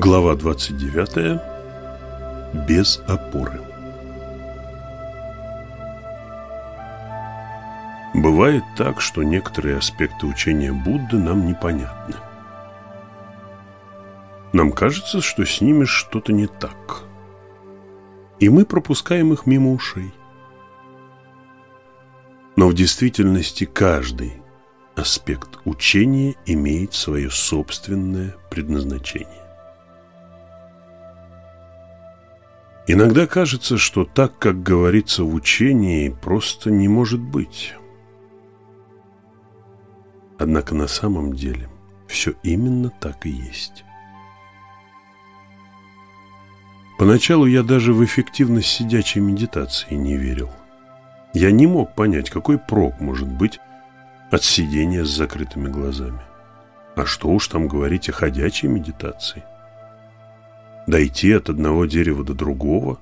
Глава 29. Без опоры. Бывает так, что некоторые аспекты учения Будды нам непонятны. Нам кажется, что с ними что-то не так. И мы пропускаем их мимо ушей. Но в действительности каждый аспект учения имеет свое собственное предназначение. Иногда кажется, что так, как говорится в учении, просто не может быть. Однако на самом деле все именно так и есть. Поначалу я даже в эффективность сидячей медитации не верил. Я не мог понять, какой прок может быть от сидения с закрытыми глазами. А что уж там говорить о ходячей медитации – дойти от одного дерева до другого,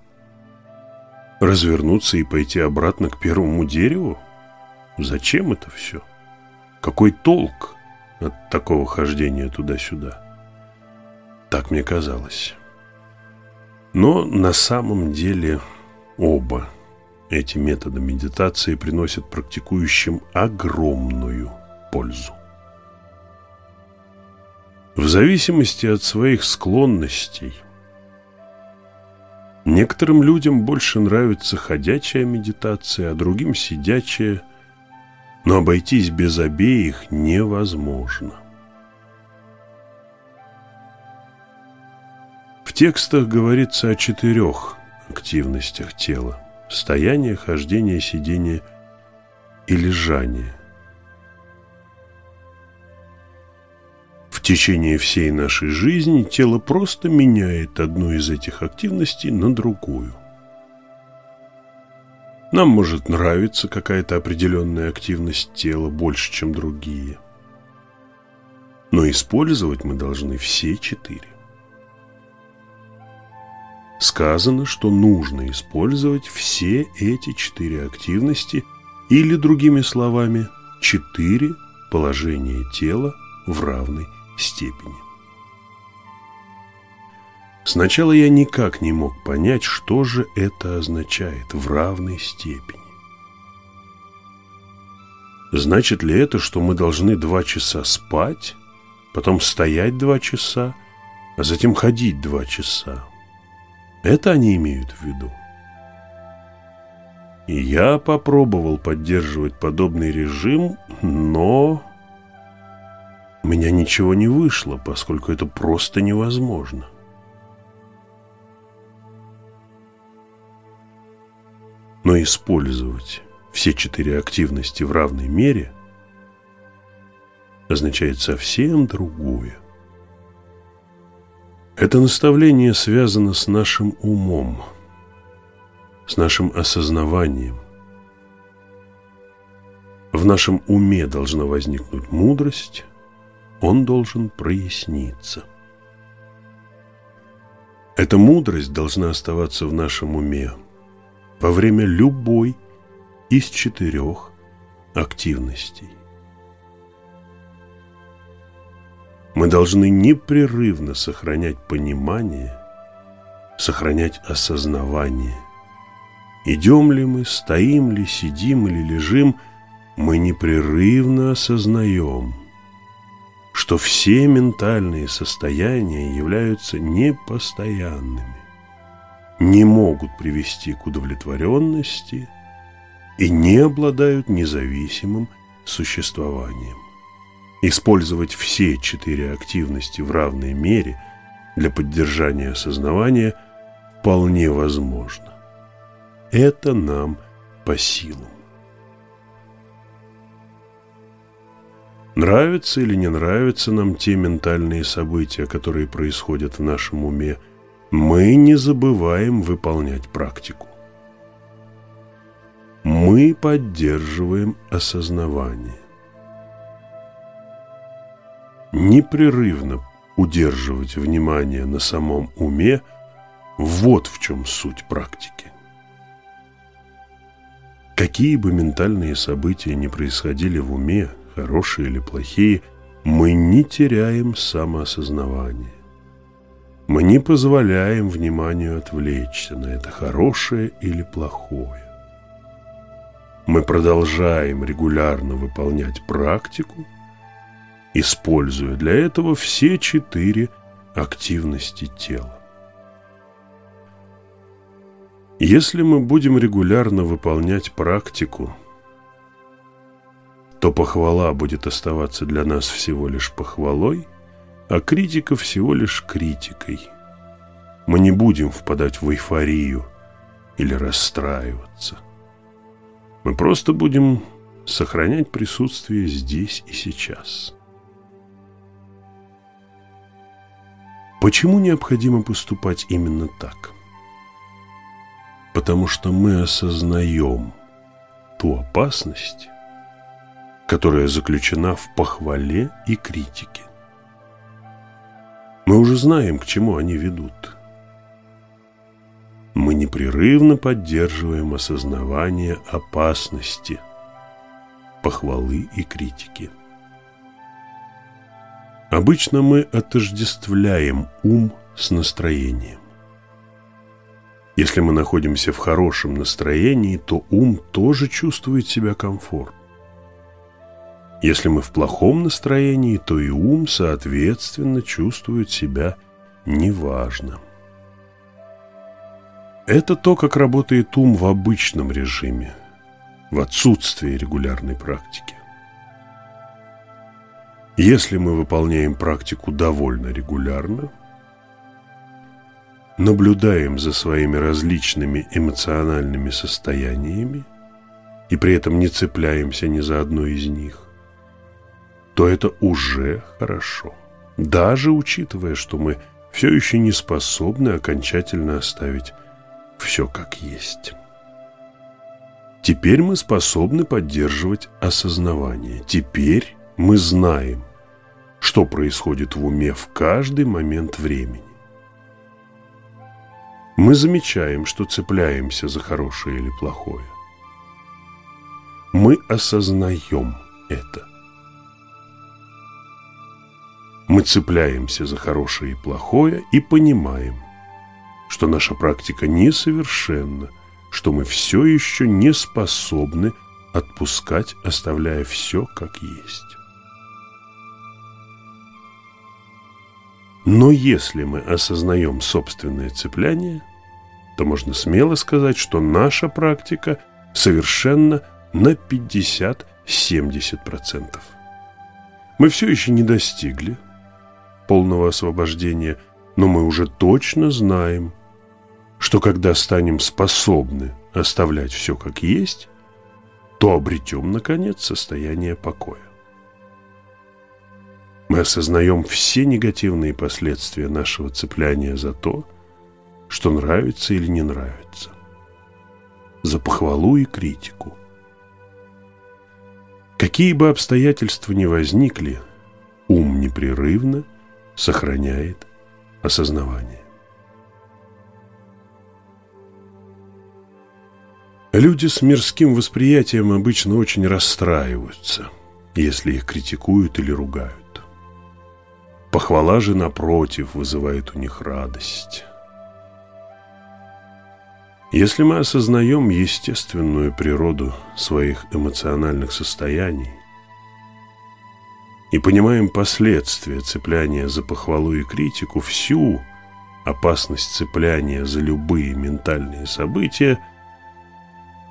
развернуться и пойти обратно к первому дереву? Зачем это все? Какой толк от такого хождения туда-сюда? Так мне казалось. Но на самом деле оба эти методы медитации приносят практикующим огромную пользу. В зависимости от своих склонностей Некоторым людям больше нравится ходячая медитация, а другим сидячая, но обойтись без обеих невозможно. В текстах говорится о четырех активностях тела – стояние, хождение, сидение и лежание. Течение всей нашей жизни тело просто меняет одну из этих активностей на другую. Нам может нравиться какая-то определенная активность тела больше, чем другие. Но использовать мы должны все четыре. Сказано, что нужно использовать все эти четыре активности или, другими словами, четыре положения тела в равной степени. Сначала я никак не мог понять, что же это означает в равной степени. Значит ли это, что мы должны два часа спать, потом стоять два часа, а затем ходить два часа? Это они имеют в виду. И я попробовал поддерживать подобный режим, но у меня ничего не вышло, поскольку это просто невозможно. Но использовать все четыре активности в равной мере означает совсем другое. Это наставление связано с нашим умом, с нашим осознаванием. В нашем уме должна возникнуть мудрость, он должен проясниться. Эта мудрость должна оставаться в нашем уме во время любой из четырех активностей. Мы должны непрерывно сохранять понимание, сохранять осознавание. Идем ли мы, стоим ли, сидим или лежим, мы непрерывно осознаем – что все ментальные состояния являются непостоянными, не могут привести к удовлетворенности и не обладают независимым существованием. Использовать все четыре активности в равной мере для поддержания осознавания вполне возможно. Это нам по силам. Нравятся или не нравятся нам те ментальные события, которые происходят в нашем уме, мы не забываем выполнять практику. Мы поддерживаем осознавание. Непрерывно удерживать внимание на самом уме – вот в чем суть практики. Какие бы ментальные события ни происходили в уме – хорошие или плохие, мы не теряем самоосознавание. Мы не позволяем вниманию отвлечься на это хорошее или плохое. Мы продолжаем регулярно выполнять практику, используя для этого все четыре активности тела. Если мы будем регулярно выполнять практику, то похвала будет оставаться для нас всего лишь похвалой, а критика всего лишь критикой. Мы не будем впадать в эйфорию или расстраиваться. Мы просто будем сохранять присутствие здесь и сейчас. Почему необходимо поступать именно так? Потому что мы осознаем ту опасность, которая заключена в похвале и критике. Мы уже знаем, к чему они ведут. Мы непрерывно поддерживаем осознавание опасности, похвалы и критики. Обычно мы отождествляем ум с настроением. Если мы находимся в хорошем настроении, то ум тоже чувствует себя комфортно. Если мы в плохом настроении, то и ум, соответственно, чувствует себя неважным. Это то, как работает ум в обычном режиме, в отсутствии регулярной практики. Если мы выполняем практику довольно регулярно, наблюдаем за своими различными эмоциональными состояниями и при этом не цепляемся ни за одно из них, то это уже хорошо. Даже учитывая, что мы все еще не способны окончательно оставить все как есть. Теперь мы способны поддерживать осознавание. Теперь мы знаем, что происходит в уме в каждый момент времени. Мы замечаем, что цепляемся за хорошее или плохое. Мы осознаем это – мы цепляемся за хорошее и плохое и понимаем, что наша практика несовершенна, что мы все еще не способны отпускать, оставляя все как есть. Но если мы осознаем собственное цепляние, то можно смело сказать, что наша практика совершенно на 50-70%. Мы все еще не достигли полного освобождения, но мы уже точно знаем, что когда станем способны оставлять все как есть, то обретем, наконец, состояние покоя. Мы осознаем все негативные последствия нашего цепляния за то, что нравится или не нравится, за похвалу и критику. Какие бы обстоятельства ни возникли, ум непрерывно – сохраняет осознавание. Люди с мирским восприятием обычно очень расстраиваются, если их критикуют или ругают. Похвала же, напротив, вызывает у них радость. Если мы осознаем естественную природу своих эмоциональных состояний, и понимаем последствия цепляния за похвалу и критику, всю опасность цепляния за любые ментальные события,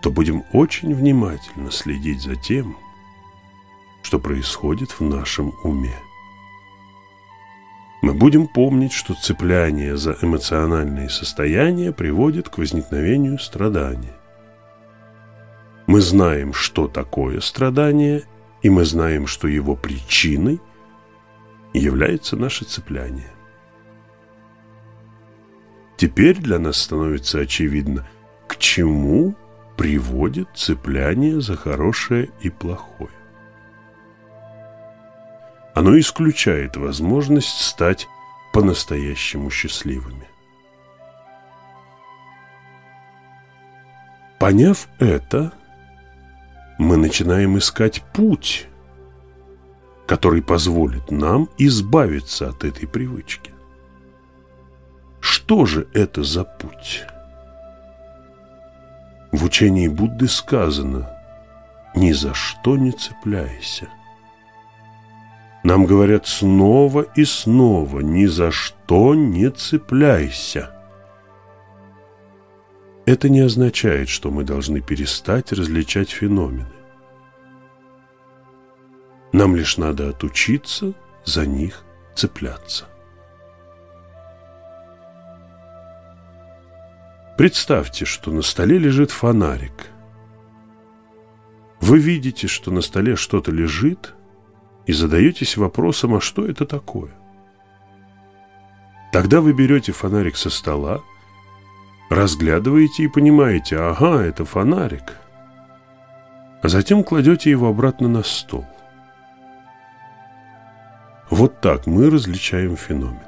то будем очень внимательно следить за тем, что происходит в нашем уме. Мы будем помнить, что цепляние за эмоциональные состояния приводит к возникновению страдания. Мы знаем, что такое страдание и мы знаем, что его причиной является наше цепляние. Теперь для нас становится очевидно, к чему приводит цепляние за хорошее и плохое. Оно исключает возможность стать по-настоящему счастливыми. Поняв это, мы начинаем искать путь, который позволит нам избавиться от этой привычки. Что же это за путь? В учении Будды сказано «Ни за что не цепляйся». Нам говорят снова и снова «Ни за что не цепляйся». Это не означает, что мы должны перестать различать феномены. Нам лишь надо отучиться за них цепляться. Представьте, что на столе лежит фонарик. Вы видите, что на столе что-то лежит, и задаетесь вопросом, а что это такое? Тогда вы берете фонарик со стола, разглядываете и понимаете, ага, это фонарик, а затем кладете его обратно на стол. Вот так мы различаем феномен.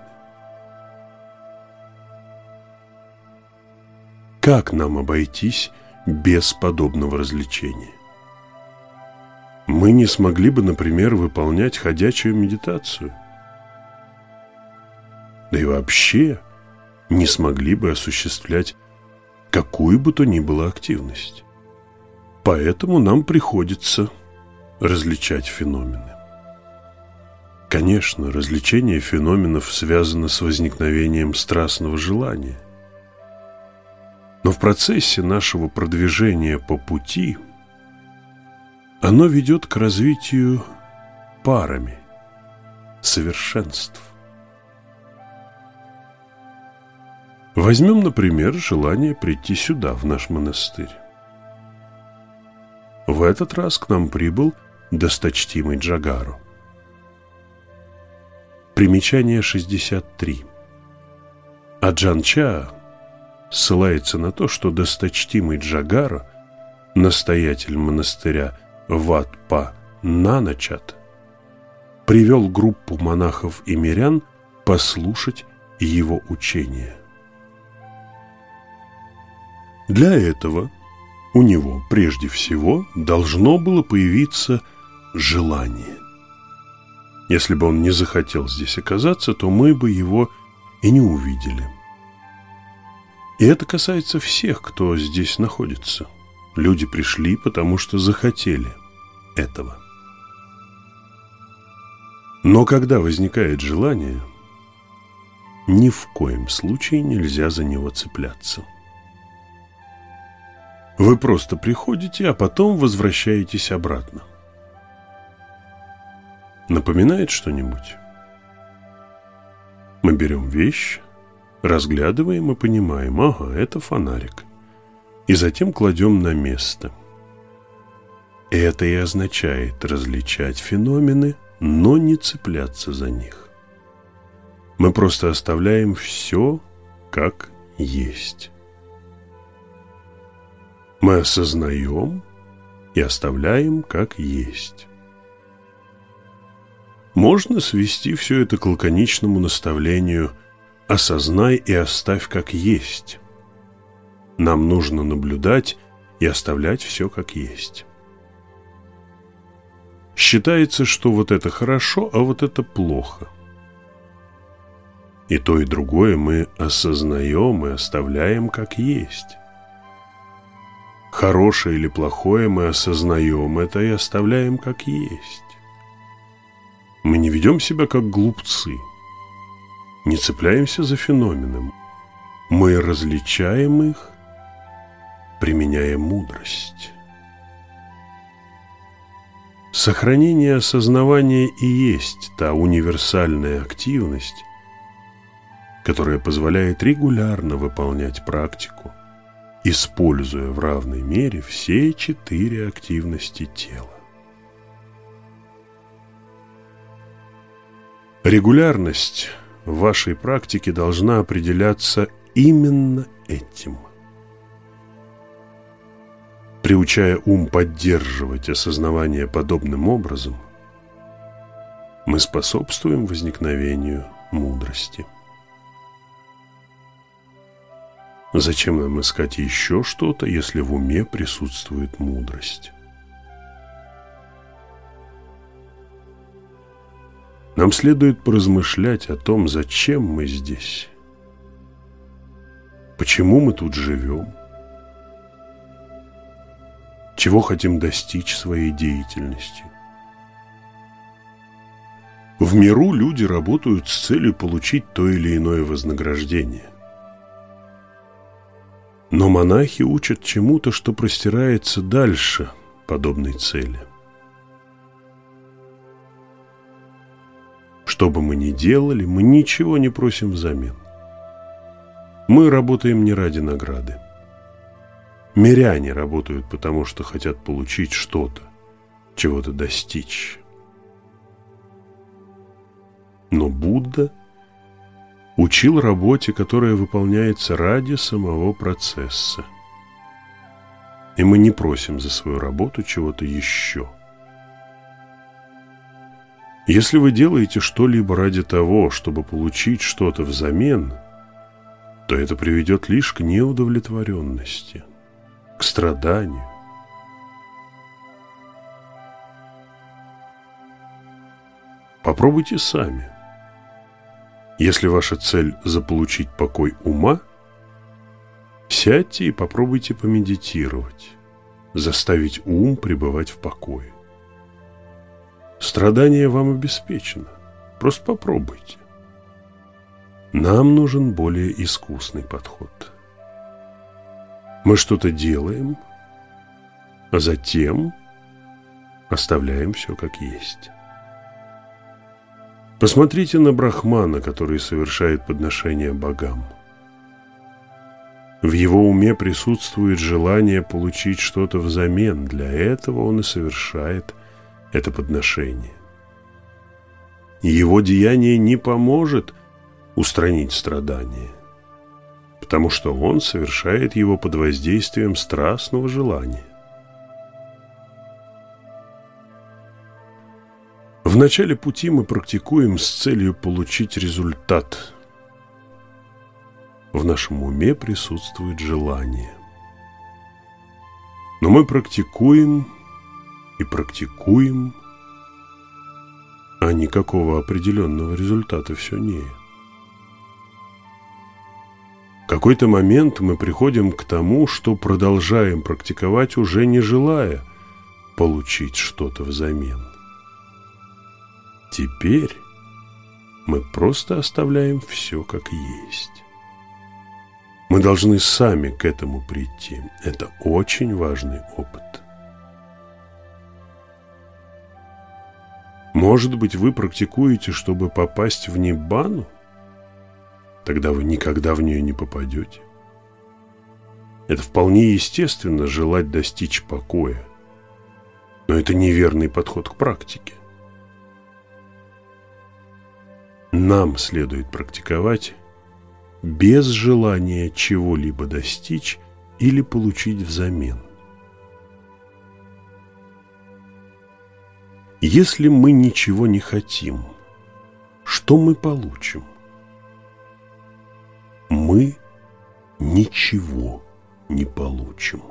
Как нам обойтись без подобного развлечения? Мы не смогли бы, например, выполнять ходячую медитацию. Да и вообще не смогли бы осуществлять какую бы то ни было активность. Поэтому нам приходится различать феномены. Конечно, развлечение феноменов связано с возникновением страстного желания. Но в процессе нашего продвижения по пути оно ведет к развитию парами, совершенств. Возьмем, например, желание прийти сюда, в наш монастырь. В этот раз к нам прибыл досточтимый Джагару. Примечание 63. Аджан Ча ссылается на то, что досточтимый Джагара, настоятель монастыря Ватпа Наначат, привел группу монахов и мирян послушать его учения. Для этого у него прежде всего должно было появиться желание. Если бы он не захотел здесь оказаться, то мы бы его и не увидели. И это касается всех, кто здесь находится. Люди пришли, потому что захотели этого. Но когда возникает желание, ни в коем случае нельзя за него цепляться. Вы просто приходите, а потом возвращаетесь обратно. Напоминает что-нибудь? Мы берем вещь, Разглядываем и понимаем, ага, это фонарик. И затем кладем на место. Это и означает различать феномены, но не цепляться за них. Мы просто оставляем все как есть. Мы осознаем и оставляем как есть. Можно свести все это к лаконичному наставлению – осознай и оставь как есть. Нам нужно наблюдать и оставлять все как есть. Считается, что вот это хорошо, а вот это плохо. И то, и другое мы осознаем и оставляем как есть. Хорошее или плохое мы осознаем это и оставляем как есть. Мы не ведем себя как глупцы – не цепляемся за феноменом. Мы различаем их, применяя мудрость. Сохранение осознавания и есть та универсальная активность, которая позволяет регулярно выполнять практику, используя в равной мере все четыре активности тела. Регулярность – вашей практике должна определяться именно этим. Приучая ум поддерживать осознавание подобным образом, мы способствуем возникновению мудрости. Зачем нам искать еще что-то, если в уме присутствует мудрость? Нам следует поразмышлять о том, зачем мы здесь Почему мы тут живем? Чего хотим достичь своей деятельностью? В миру люди работают с целью получить то или иное вознаграждение. Но монахи учат чему-то, что простирается дальше подобной цели. Что бы мы ни делали, мы ничего не просим взамен. Мы работаем не ради награды. Миряне работают потому, что хотят получить что-то, чего-то достичь. Но Будда учил работе, которая выполняется ради самого процесса. И мы не просим за свою работу чего-то еще. Если вы делаете что-либо ради того, чтобы получить что-то взамен, то это приведет лишь к неудовлетворенности, к страданию. Попробуйте сами – если ваша цель – заполучить покой ума, сядьте и попробуйте помедитировать, заставить ум пребывать в покое. Страдание вам обеспечено, просто попробуйте. Нам нужен более искусный подход. Мы что-то делаем, а затем оставляем все как есть. Посмотрите на брахмана, который совершает подношение богам. В его уме присутствует желание получить что-то взамен. Для этого он и совершает это подношение. Его деяние не поможет устранить страдания, потому что он совершает его под воздействием страстного желания. В начале пути мы практикуем с целью получить результат. В нашем уме присутствует желание. Но мы практикуем и практикуем, а никакого определенного результата все нет. В какой-то момент мы приходим к тому, что продолжаем практиковать, уже не желая получить что-то взамен. Теперь мы просто оставляем все как есть. Мы должны сами к этому прийти. Это очень важный опыт. Может быть, вы практикуете, чтобы попасть в Ниббану? Тогда вы никогда в нее не попадете. Это вполне естественно желать достичь покоя. Но это неверный подход к практике. Нам следует практиковать без желания чего-либо достичь или получить взамен. Если мы ничего не хотим, что мы получим? Мы ничего не получим.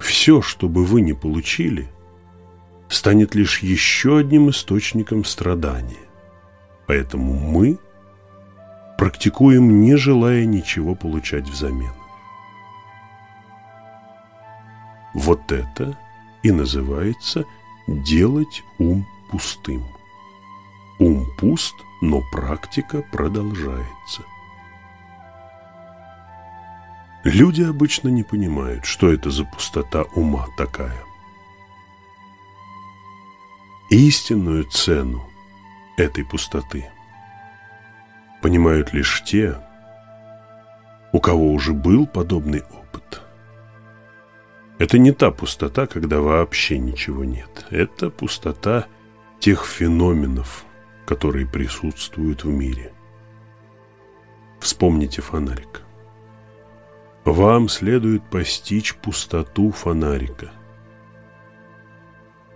Все, что бы вы не получили – станет лишь еще одним источником страдания. Поэтому мы практикуем, не желая ничего получать взамен. Вот это и называется делать ум пустым. Ум пуст, но практика продолжается. Люди обычно не понимают, что это за пустота ума такая истинную цену этой пустоты понимают лишь те, у кого уже был подобный опыт. Это не та пустота, когда вообще ничего нет. Это пустота тех феноменов, которые присутствуют в мире. Вспомните фонарик. Вам следует постичь пустоту фонарика.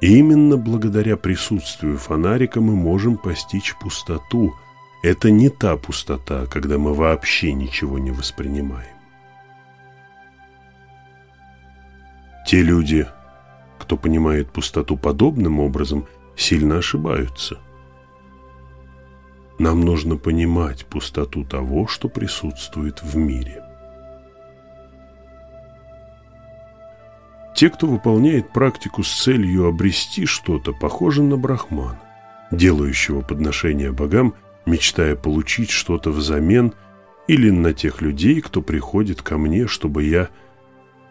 И именно благодаря присутствию фонарика мы можем постичь пустоту. Это не та пустота, когда мы вообще ничего не воспринимаем. Те люди, кто понимает пустоту подобным образом, сильно ошибаются. нам нужно понимать пустоту того, что присутствует в мире. Те, кто выполняет практику с целью обрести что-то, похожи на брахмана, делающего подношение богам, мечтая получить что-то взамен, или на тех людей, кто приходит ко мне, чтобы я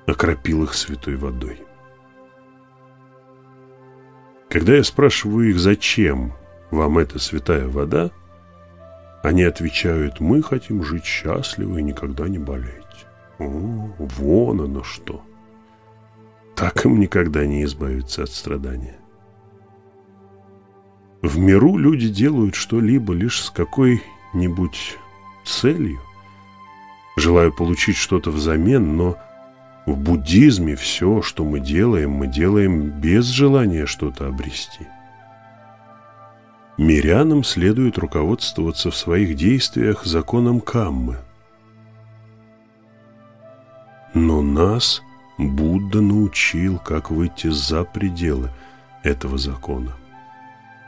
окропил их святой водой. Когда я спрашиваю их, зачем вам эта святая вода, они отвечают, мы хотим жить счастливо и никогда не болеть. О, вон оно что. Так им никогда не избавиться от страдания. В миру люди делают что-либо лишь с какой-нибудь целью, желая получить что-то взамен, но в буддизме все, что мы делаем, мы делаем без желания что-то обрести. Мирянам следует руководствоваться в своих действиях законом Каммы. Но нас Будда научил, как выйти за пределы этого закона.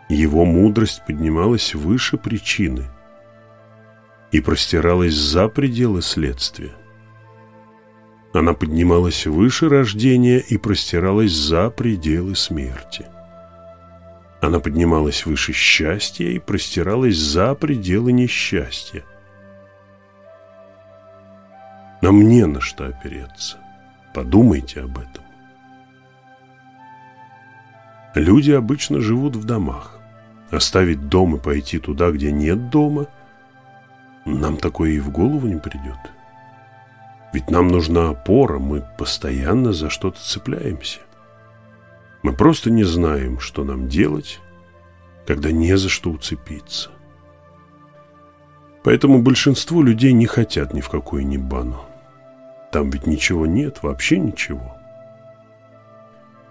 Его мудрость поднималась выше причины и простиралась за пределы следствия. Она поднималась выше рождения и простиралась за пределы смерти. Она поднималась выше счастья и простиралась за пределы несчастья. Нам не на что опереться. Подумайте об этом. Люди обычно живут в домах. Оставить дом и пойти туда, где нет дома, нам такое и в голову не придет. Ведь нам нужна опора, мы постоянно за что-то цепляемся. Мы просто не знаем, что нам делать, когда не за что уцепиться. Поэтому большинство людей не хотят ни в какую нибану. Там ведь ничего нет, вообще ничего.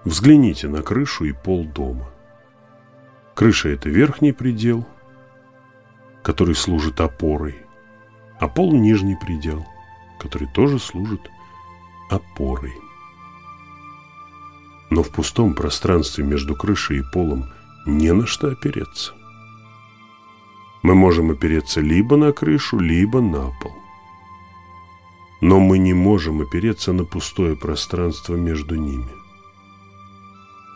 Взгляните на крышу и пол дома. Крыша – это верхний предел, который служит опорой, а пол – нижний предел, который тоже служит опорой. Но в пустом пространстве между крышей и полом не на что опереться. Мы можем опереться либо на крышу, либо на пол. Но мы не можем опереться на пустое пространство между ними.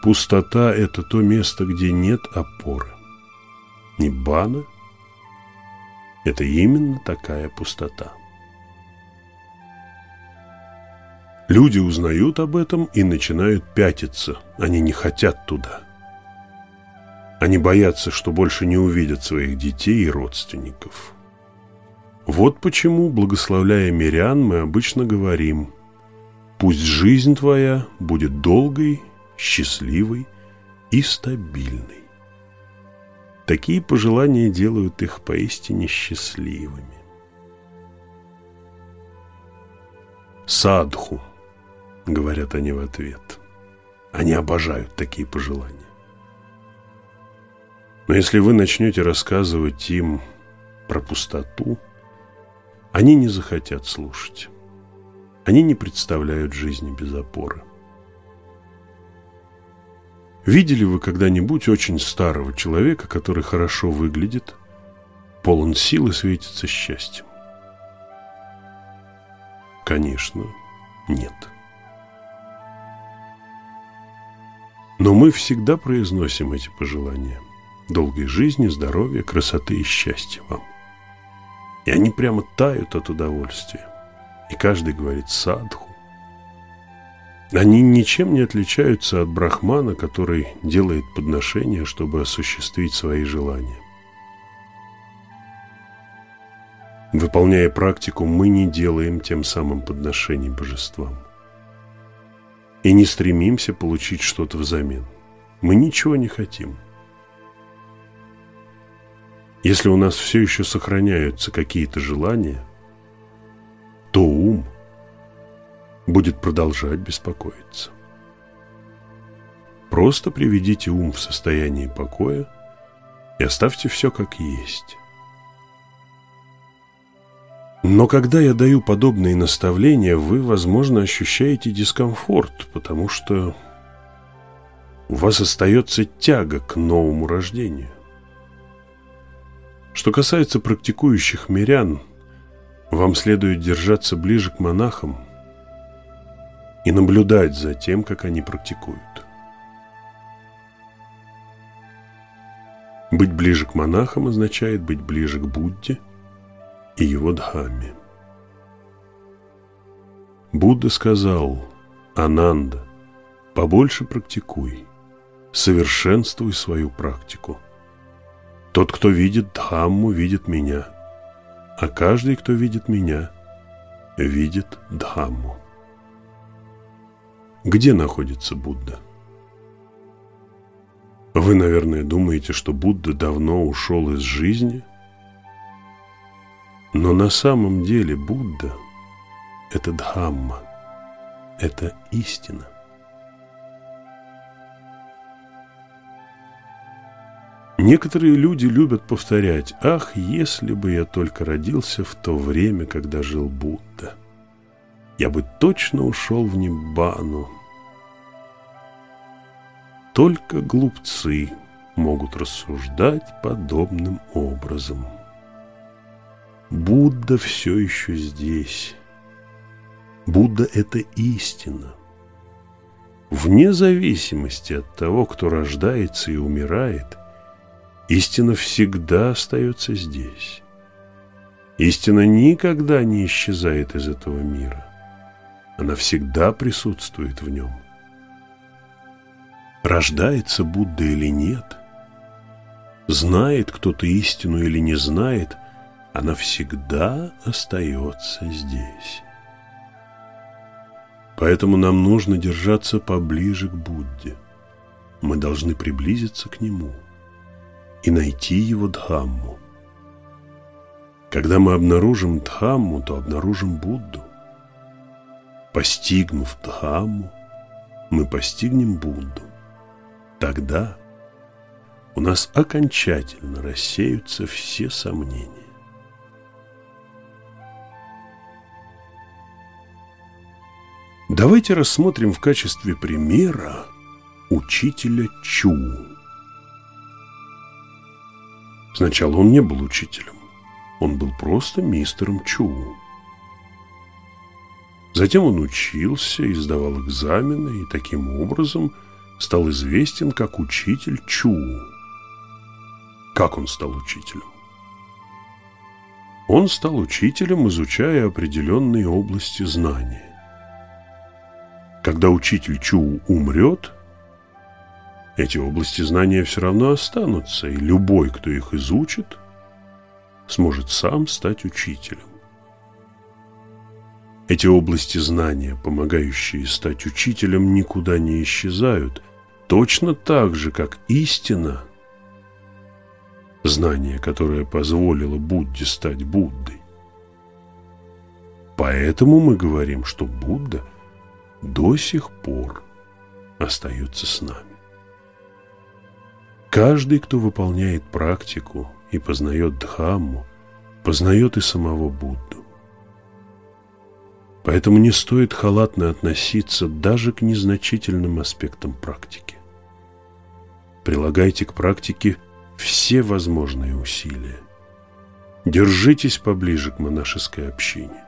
Пустота – это то место, где нет опоры. Ниббана – это именно такая пустота. Люди узнают об этом и начинают пятиться. Они не хотят туда. Они боятся, что больше не увидят своих детей и родственников. Вот почему, благословляя мирян, мы обычно говорим «Пусть жизнь твоя будет долгой, счастливой и стабильной». Такие пожелания делают их поистине счастливыми. Садху – говорят они в ответ. Они обожают такие пожелания. Но если вы начнете рассказывать им про пустоту, они не захотят слушать. Они не представляют жизни без опоры. Видели вы когда-нибудь очень старого человека, который хорошо выглядит, полон сил и светится счастьем? Конечно, нет. Но мы всегда произносим эти пожелания. Долгой жизни, здоровья, красоты и счастья вам. И они прямо тают от удовольствия. И каждый говорит садху. Они ничем не отличаются от брахмана, который делает подношения, чтобы осуществить свои желания. Выполняя практику, мы не делаем тем самым подношений божествам и не стремимся получить что-то взамен. Мы ничего не хотим. Если у нас все еще сохраняются какие-то желания, то ум будет продолжать беспокоиться. Просто приведите ум в состояние покоя и оставьте все как есть. Но когда я даю подобные наставления, вы, возможно, ощущаете дискомфорт, потому что у вас остается тяга к новому рождению. Что касается практикующих мирян, вам следует держаться ближе к монахам и наблюдать за тем, как они практикуют. Быть ближе к монахам означает быть ближе к Будде и его Дхамме. Будда сказал, Ананда, побольше практикуй, совершенствуй свою практику. Тот, кто видит Дхамму, видит меня, а каждый, кто видит меня, видит Дхамму. Где находится Будда? Вы, наверное, думаете, что Будда давно ушел из жизни? Но на самом деле Будда – это Дхамма, это истина. Некоторые люди любят повторять «Ах, если бы я только родился в то время, когда жил Будда, я бы точно ушел в Ниббану, только глупцы могут рассуждать подобным образом. Будда все еще здесь. Будда – это истина. Вне зависимости от того, кто рождается и умирает, истина всегда остается здесь. Истина никогда не исчезает из этого мира. Она всегда присутствует в нем – рождается Будда или нет, знает кто-то истину или не знает, она всегда остается здесь. Поэтому нам нужно держаться поближе к Будде. Мы должны приблизиться к Нему и найти Его Дхамму. Когда мы обнаружим Дхамму, то обнаружим Будду. Постигнув Дхамму, мы постигнем Будду. Тогда у нас окончательно рассеются все сомнения. Давайте рассмотрим в качестве примера учителя Чу. Сначала он не был учителем, он был просто мистером Чу. Затем он учился и сдавал экзамены, и таким образом – стал известен как учитель Чу. Как он стал учителем? Он стал учителем, изучая определенные области знания. Когда учитель Чу умрет, эти области знания все равно останутся, и любой, кто их изучит, сможет сам стать учителем. Эти области знания, помогающие стать учителем, никуда не исчезают, точно так же, как истина, знание, которое позволило Будде стать Буддой. Поэтому мы говорим, что Будда до сих пор остается с нами. Каждый, кто выполняет практику и познает Дхамму, познает и самого Будду. Поэтому не стоит халатно относиться даже к незначительным аспектам практики. Прилагайте к практике все возможные усилия. Держитесь поближе к монашеской общине.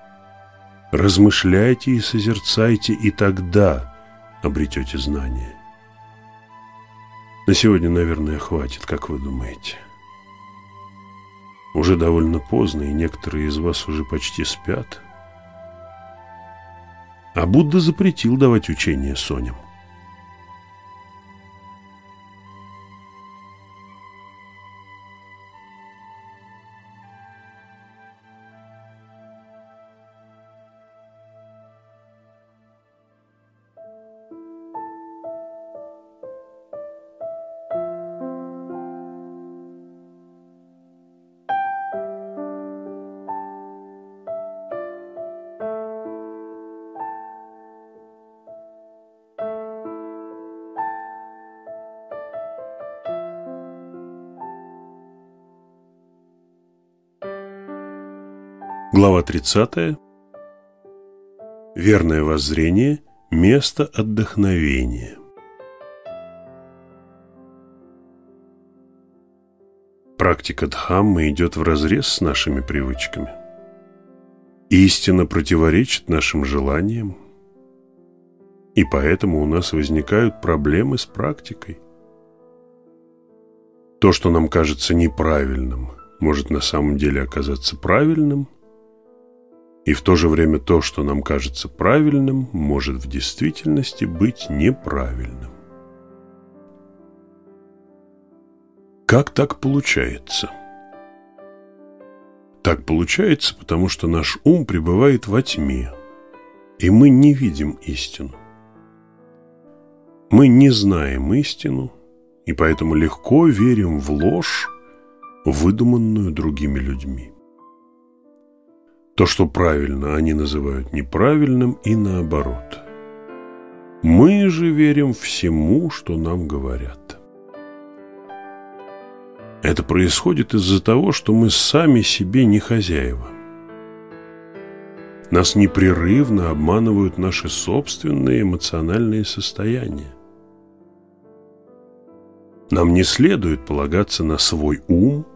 Размышляйте и созерцайте, и тогда обретете знания. На сегодня, наверное, хватит, как вы думаете. Уже довольно поздно, и некоторые из вас уже почти спят. А Будда запретил давать учение соням. Глава 30. Верное воззрение – место отдохновения. Практика Дхаммы идет вразрез с нашими привычками. Истина противоречит нашим желаниям, и поэтому у нас возникают проблемы с практикой. То, что нам кажется неправильным, может на самом деле оказаться правильным, и в то же время то, что нам кажется правильным, может в действительности быть неправильным. Как так получается? Так получается, потому что наш ум пребывает во тьме, и мы не видим истину. Мы не знаем истину, и поэтому легко верим в ложь, выдуманную другими людьми. То, что правильно, они называют неправильным и наоборот. Мы же верим всему, что нам говорят. Это происходит из-за того, что мы сами себе не хозяева. Нас непрерывно обманывают наши собственные эмоциональные состояния. Нам не следует полагаться на свой ум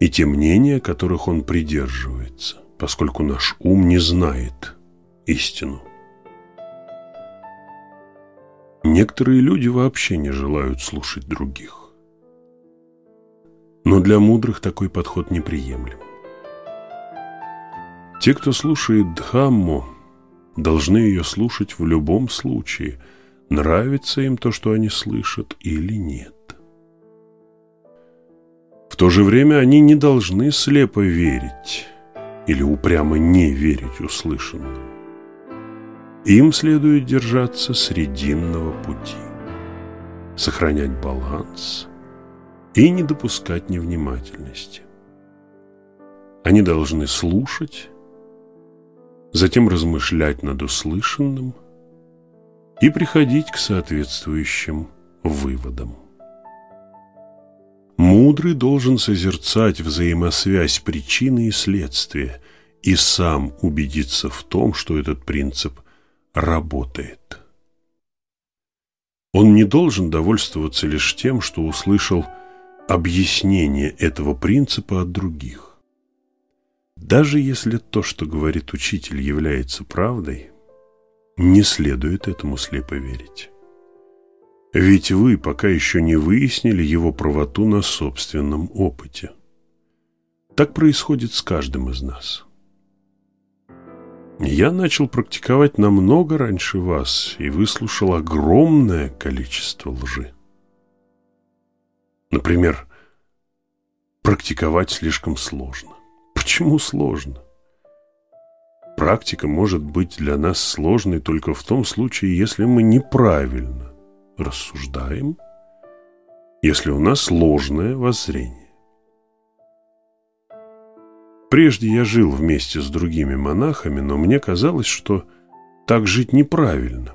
и те мнения, которых он придерживается, поскольку наш ум не знает истину. Некоторые люди вообще не желают слушать других. Но для мудрых такой подход неприемлем. Те, кто слушает Дхамму, должны ее слушать в любом случае – нравится им то, что они слышат или нет. В то же время они не должны слепо верить или упрямо не верить услышанному. Им следует держаться срединного пути, сохранять баланс и не допускать невнимательности. Они должны слушать, затем размышлять над услышанным – и приходить к соответствующим выводам. Мудрый должен созерцать взаимосвязь причины и следствия и сам убедиться в том, что этот принцип работает. Он не должен довольствоваться лишь тем, что услышал объяснение этого принципа от других. Даже если то, что говорит учитель, является правдой – не следует этому слепо верить. Ведь вы пока еще не выяснили его правоту на собственном опыте. Так происходит с каждым из нас. Я начал практиковать намного раньше вас и выслушал огромное количество лжи. Например, практиковать слишком сложно. Почему сложно? Практика может быть для нас сложной только в том случае, если мы неправильно рассуждаем, если у нас ложное воззрение. Прежде я жил вместе с другими монахами, но мне казалось, что так жить неправильно.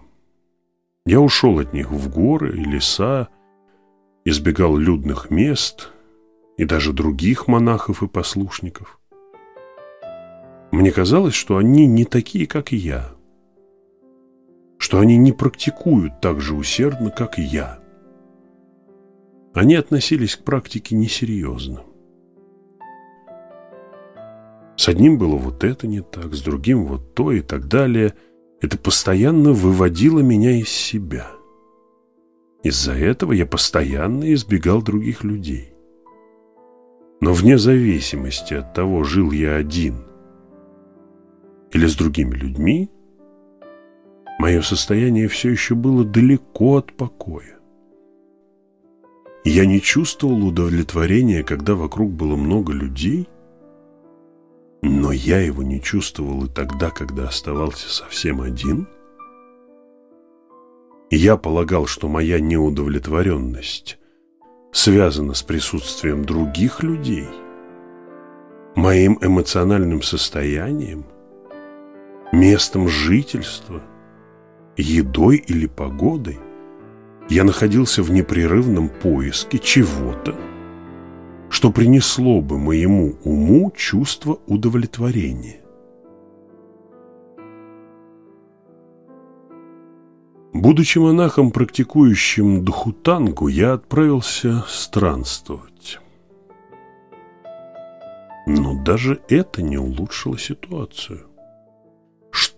Я ушел от них в горы и леса, избегал людных мест и даже других монахов и послушников – мне казалось, что они не такие, как я. Что они не практикуют так же усердно, как я. Они относились к практике несерьезно. С одним было вот это не так, с другим вот то и так далее. Это постоянно выводило меня из себя. Из-за этого я постоянно избегал других людей. Но вне зависимости от того, жил я один – или с другими людьми, мое состояние все еще было далеко от покоя. Я не чувствовал удовлетворения, когда вокруг было много людей, но я его не чувствовал и тогда, когда оставался совсем один. Я полагал, что моя неудовлетворенность связана с присутствием других людей, моим эмоциональным состоянием местом жительства, едой или погодой, я находился в непрерывном поиске чего-то, что принесло бы моему уму чувство удовлетворения. Будучи монахом, практикующим дхутангу, я отправился странствовать. Но даже это не улучшило ситуацию.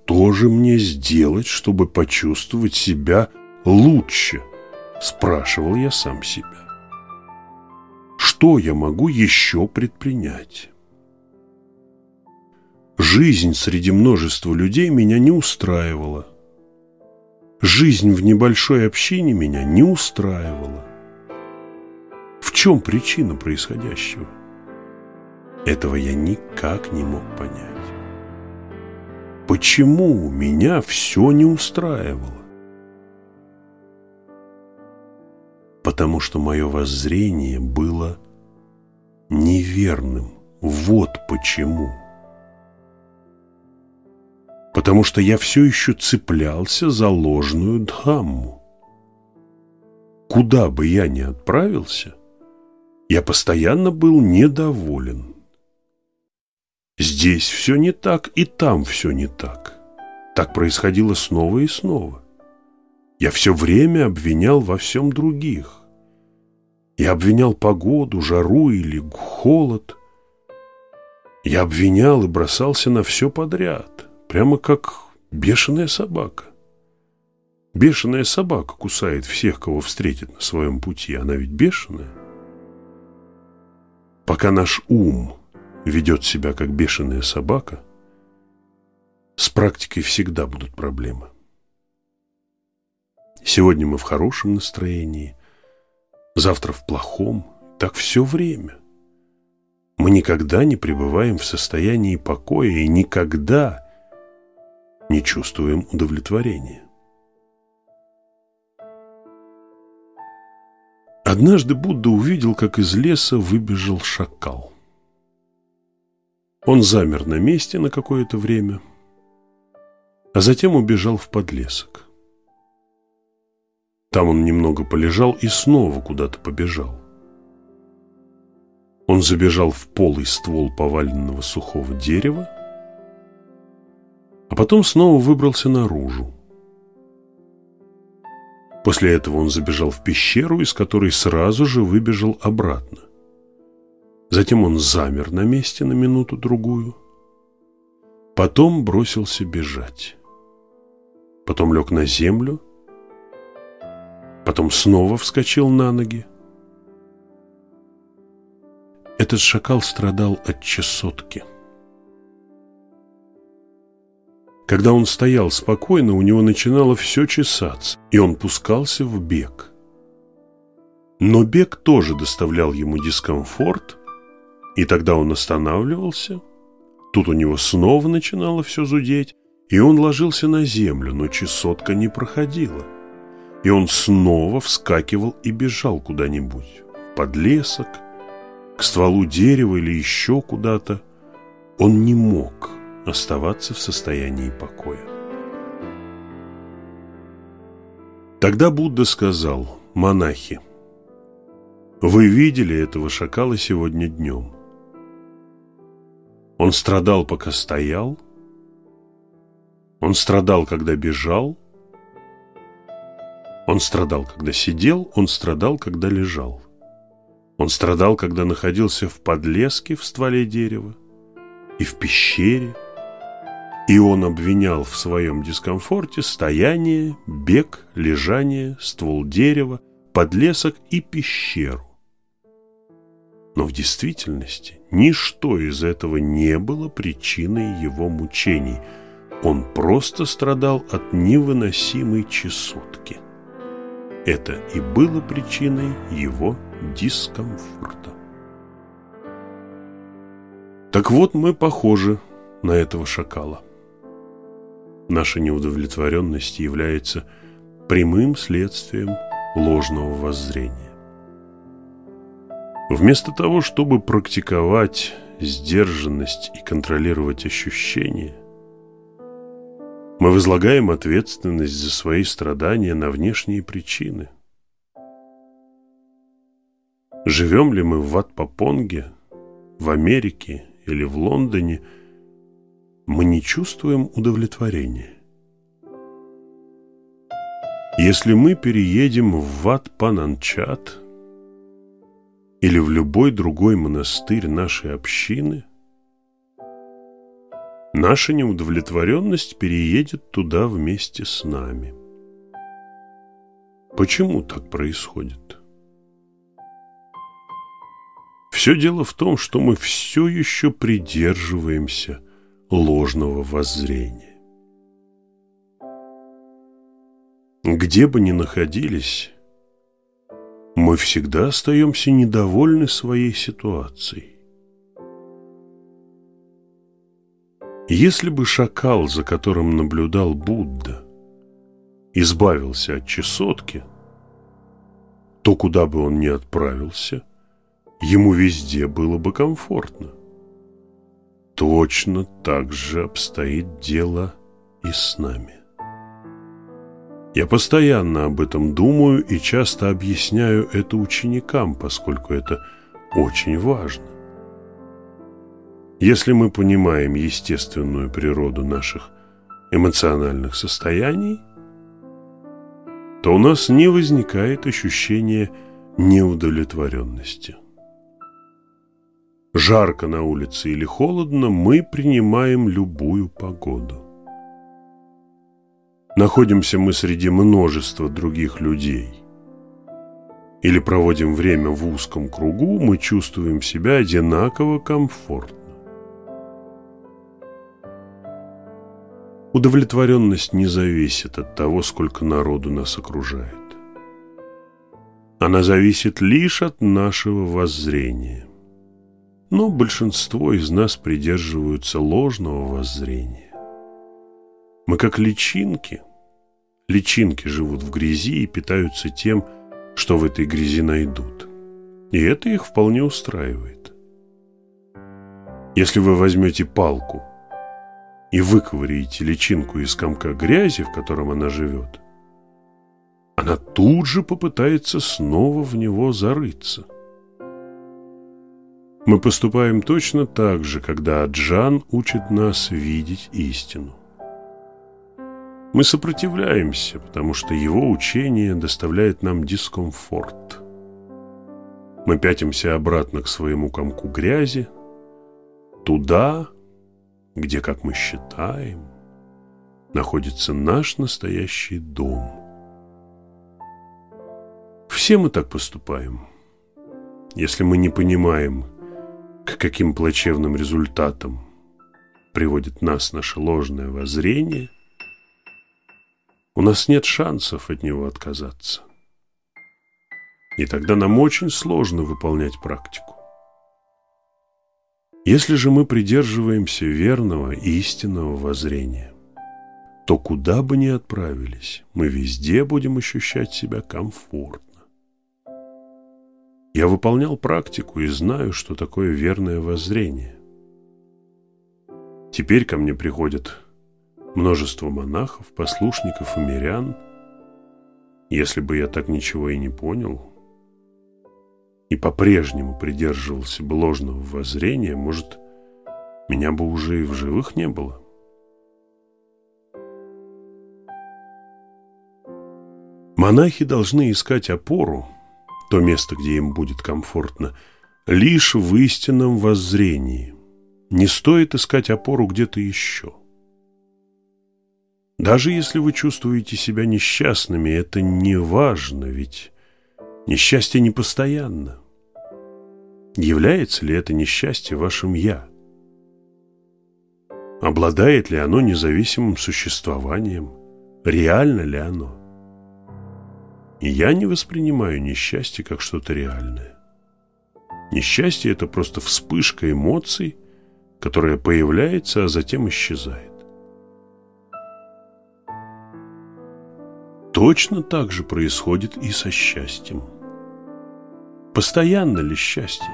Что же мне сделать, чтобы почувствовать себя лучше? Спрашивал я сам себя. Что я могу еще предпринять? Жизнь среди множества людей меня не устраивала. Жизнь в небольшой общине меня не устраивала. В чем причина происходящего? Этого я никак не мог понять. Почему меня все не устраивало? Потому что мое воззрение было неверным. Вот почему. Потому что я все еще цеплялся за ложную дхамму. Куда бы я ни отправился, я постоянно был недоволен. Здесь все не так, и там все не так. Так происходило снова и снова. Я все время обвинял во всем других. Я обвинял погоду, жару или холод. Я обвинял и бросался на все подряд, прямо как бешеная собака. Бешеная собака кусает всех, кого встретит на своем пути. Она ведь бешеная. Пока наш ум ведет себя как бешеная собака, с практикой всегда будут проблемы. Сегодня мы в хорошем настроении, завтра в плохом, так все время. Мы никогда не пребываем в состоянии покоя и никогда не чувствуем удовлетворения. Однажды Будда увидел, как из леса выбежал шакал. Он замер на месте на какое-то время, а затем убежал в подлесок. Там он немного полежал и снова куда-то побежал. Он забежал в полый ствол поваленного сухого дерева, а потом снова выбрался наружу. После этого он забежал в пещеру, из которой сразу же выбежал обратно. Затем он замер на месте на минуту-другую. Потом бросился бежать. Потом лег на землю. Потом снова вскочил на ноги. Этот шакал страдал от чесотки. Когда он стоял спокойно, у него начинало все чесаться, и он пускался в бег. Но бег тоже доставлял ему дискомфорт – и тогда он останавливался. Тут у него снова начинало все зудеть, и он ложился на землю, но чесотка не проходила. И он снова вскакивал и бежал куда-нибудь, под лесок, к стволу дерева или еще куда-то. Он не мог оставаться в состоянии покоя. Тогда Будда сказал, монахи, вы видели этого шакала сегодня днем. Он страдал, пока стоял. Он страдал, когда бежал. Он страдал, когда сидел. Он страдал, когда лежал. Он страдал, когда находился в подлеске в стволе дерева и в пещере. И он обвинял в своем дискомфорте стояние, бег, лежание, ствол дерева, подлесок и пещеру. Но в действительности ничто из этого не было причиной его мучений. Он просто страдал от невыносимой чесотки. Это и было причиной его дискомфорта. Так вот мы похожи на этого шакала. Наша неудовлетворенность является прямым следствием ложного воззрения. Вместо того, чтобы практиковать сдержанность и контролировать ощущения, мы возлагаем ответственность за свои страдания на внешние причины. Живем ли мы в Атпапонге, в Америке или в Лондоне, мы не чувствуем удовлетворения. Если мы переедем в Ват-Пананчат – или в любой другой монастырь нашей общины, наша неудовлетворенность переедет туда вместе с нами. Почему так происходит? Все дело в том, что мы все еще придерживаемся ложного воззрения. Где бы ни находились, мы всегда остаемся недовольны своей ситуацией. Если бы шакал, за которым наблюдал Будда, избавился от чесотки, то куда бы он ни отправился, ему везде было бы комфортно. Точно так же обстоит дело и с нами. Я постоянно об этом думаю и часто объясняю это ученикам, поскольку это очень важно. Если мы понимаем естественную природу наших эмоциональных состояний, то у нас не возникает ощущения неудовлетворенности. Жарко на улице или холодно, мы принимаем любую погоду. Находимся мы среди множества других людей. Или проводим время в узком кругу, мы чувствуем себя одинаково комфортно. Удовлетворенность не зависит от того, сколько народу нас окружает. Она зависит лишь от нашего воззрения. Но большинство из нас придерживаются ложного воззрения. Мы как личинки. Личинки живут в грязи и питаются тем, что в этой грязи найдут. И это их вполне устраивает. Если вы возьмете палку – и выковыряете личинку из комка грязи, в котором она живет, она тут же попытается снова в него зарыться. Мы поступаем точно так же, когда Аджан учит нас видеть истину. Мы сопротивляемся, потому что его учение доставляет нам дискомфорт. Мы пятимся обратно к своему комку грязи, туда, где, как мы считаем, находится наш настоящий дом. Все мы так поступаем. Если мы не понимаем, к каким плачевным результатам приводит нас наше ложное воззрение, у нас нет шансов от него отказаться. И тогда нам очень сложно выполнять практику. Если же мы придерживаемся верного и истинного воззрения, то куда бы ни отправились, мы везде будем ощущать себя комфортно. Я выполнял практику и знаю, что такое верное воззрение. Теперь ко мне приходят множество монахов, послушников и мирян. Если бы я так ничего и не понял – и по-прежнему придерживался бы ложного воззрения, может, меня бы уже и в живых не было. Монахи должны искать опору, то место, где им будет комфортно, лишь в истинном воззрении. Не стоит искать опору где-то еще. Даже если вы чувствуете себя несчастными, это не важно, ведь Несчастье непостоянно. Является ли это несчастье вашим «я»? Обладает ли оно независимым существованием? Реально ли оно? И я не воспринимаю несчастье как что-то реальное. Несчастье – это просто вспышка эмоций, которая появляется, а затем исчезает. Точно так же происходит и со счастьем. Постоянно ли счастье?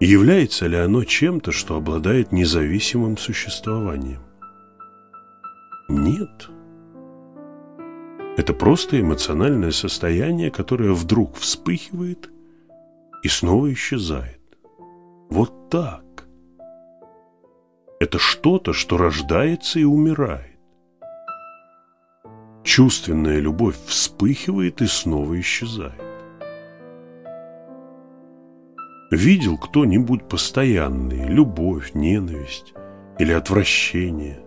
Является ли оно чем-то, что обладает независимым существованием? Нет. Это просто эмоциональное состояние, которое вдруг вспыхивает и снова исчезает. Вот так. Это что-то, что рождается и умирает. Чувственная любовь вспыхивает и снова исчезает. Видел кто-нибудь постоянные любовь, ненависть или отвращение.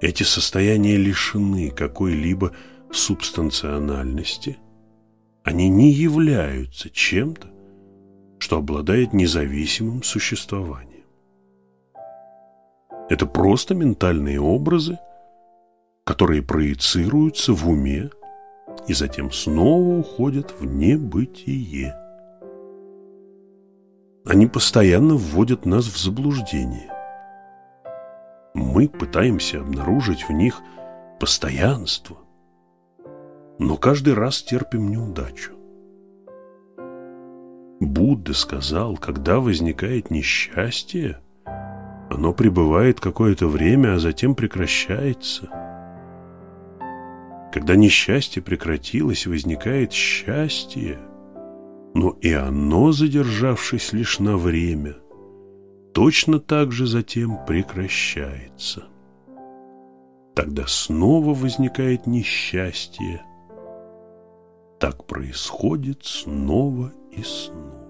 Эти состояния лишены какой-либо субстанциональности. Они не являются чем-то, что обладает независимым существованием. Это просто ментальные образы, которые проецируются в уме и затем снова уходят в небытие. Они постоянно вводят нас в заблуждение. Мы пытаемся обнаружить в них постоянство, но каждый раз терпим неудачу. Будда сказал, когда возникает несчастье, оно пребывает какое-то время, а затем прекращается. Когда несчастье прекратилось, возникает счастье – но и оно, задержавшись лишь на время, точно так же затем прекращается. Тогда снова возникает несчастье. Так происходит снова и снова.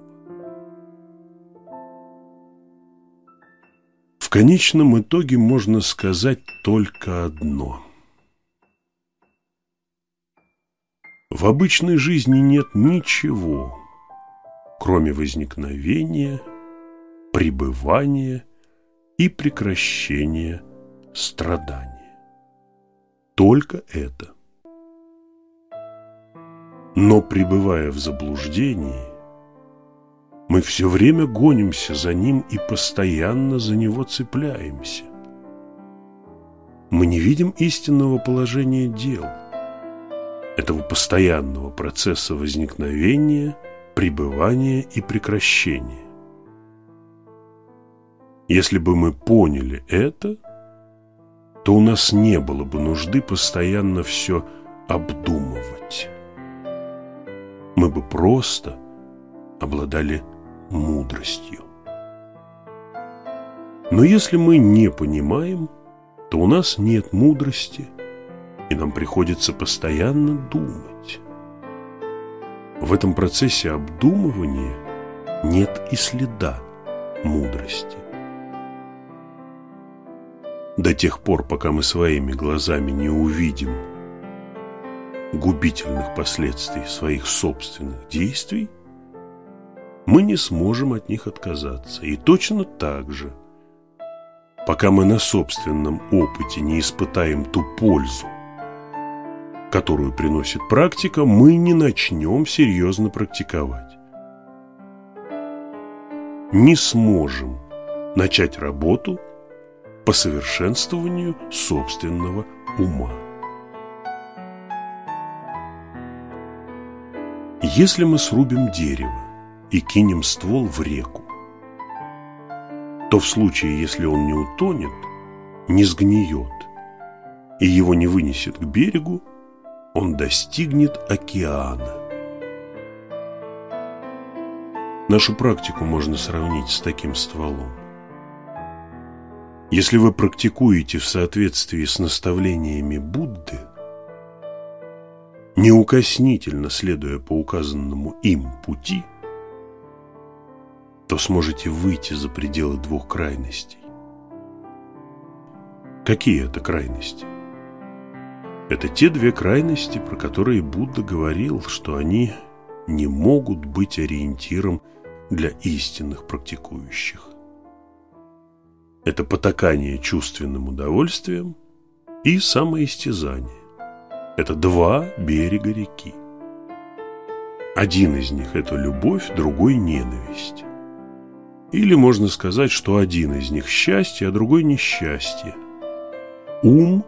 В конечном итоге можно сказать только одно. В обычной жизни нет ничего, кроме возникновения, пребывания и прекращения страдания. Только это. Но пребывая в заблуждении, мы все время гонимся за ним и постоянно за него цепляемся. Мы не видим истинного положения дел, этого постоянного процесса возникновения – пребывание и прекращение. Если бы мы поняли это, то у нас не было бы нужды постоянно все обдумывать. Мы бы просто обладали мудростью. Но если мы не понимаем, то у нас нет мудрости, и нам приходится постоянно думать. В этом процессе обдумывания нет и следа мудрости. До тех пор, пока мы своими глазами не увидим губительных последствий своих собственных действий, мы не сможем от них отказаться. И точно так же, пока мы на собственном опыте не испытаем ту пользу, которую приносит практика, мы не начнем серьезно практиковать. Не сможем начать работу по совершенствованию собственного ума. Если мы срубим дерево и кинем ствол в реку, то в случае, если он не утонет, не сгниет и его не вынесет к берегу, он достигнет океана. Нашу практику можно сравнить с таким стволом. Если вы практикуете в соответствии с наставлениями Будды, неукоснительно следуя по указанному им пути, то сможете выйти за пределы двух крайностей. Какие это крайности? Это те две крайности, про которые Будда говорил, что они не могут быть ориентиром для истинных практикующих. Это потакание чувственным удовольствием и самоистязание. Это два берега реки. Один из них – это любовь, другой – ненависть. Или можно сказать, что один из них – счастье, а другой – несчастье. Ум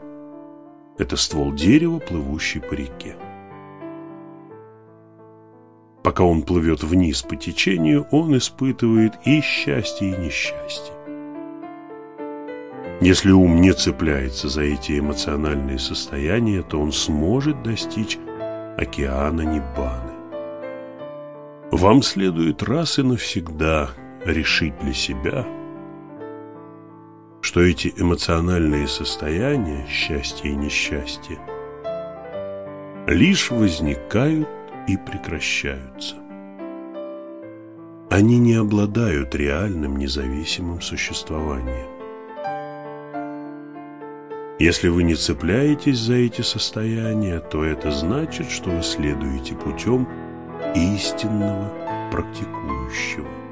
это ствол дерева, плывущий по реке. Пока он плывет вниз по течению, он испытывает и счастье, и несчастье. Если ум не цепляется за эти эмоциональные состояния, то он сможет достичь океана Ниббаны. Вам следует раз и навсегда решить для себя – что эти эмоциональные состояния, счастье и несчастье, лишь возникают и прекращаются. Они не обладают реальным независимым существованием. Если вы не цепляетесь за эти состояния, то это значит, что вы следуете путем истинного практикующего.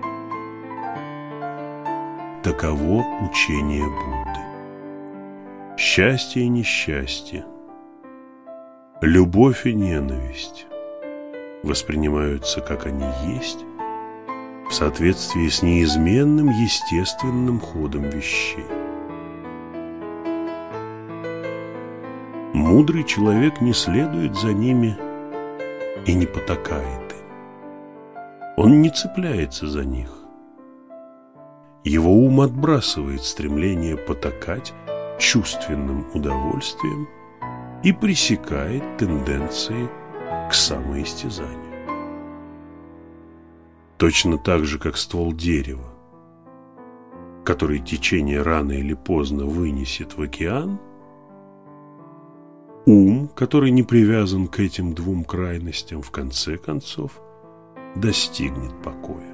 Таково учение Будды. Счастье и несчастье, любовь и ненависть воспринимаются как они есть в соответствии с неизменным естественным ходом вещей. Мудрый человек не следует за ними и не потакает им. Он не цепляется за них. Его ум отбрасывает стремление потакать чувственным удовольствием и пресекает тенденции к самоистязанию. Точно так же, как ствол дерева, который течение рано или поздно вынесет в океан, ум, который не привязан к этим двум крайностям, в конце концов достигнет покоя.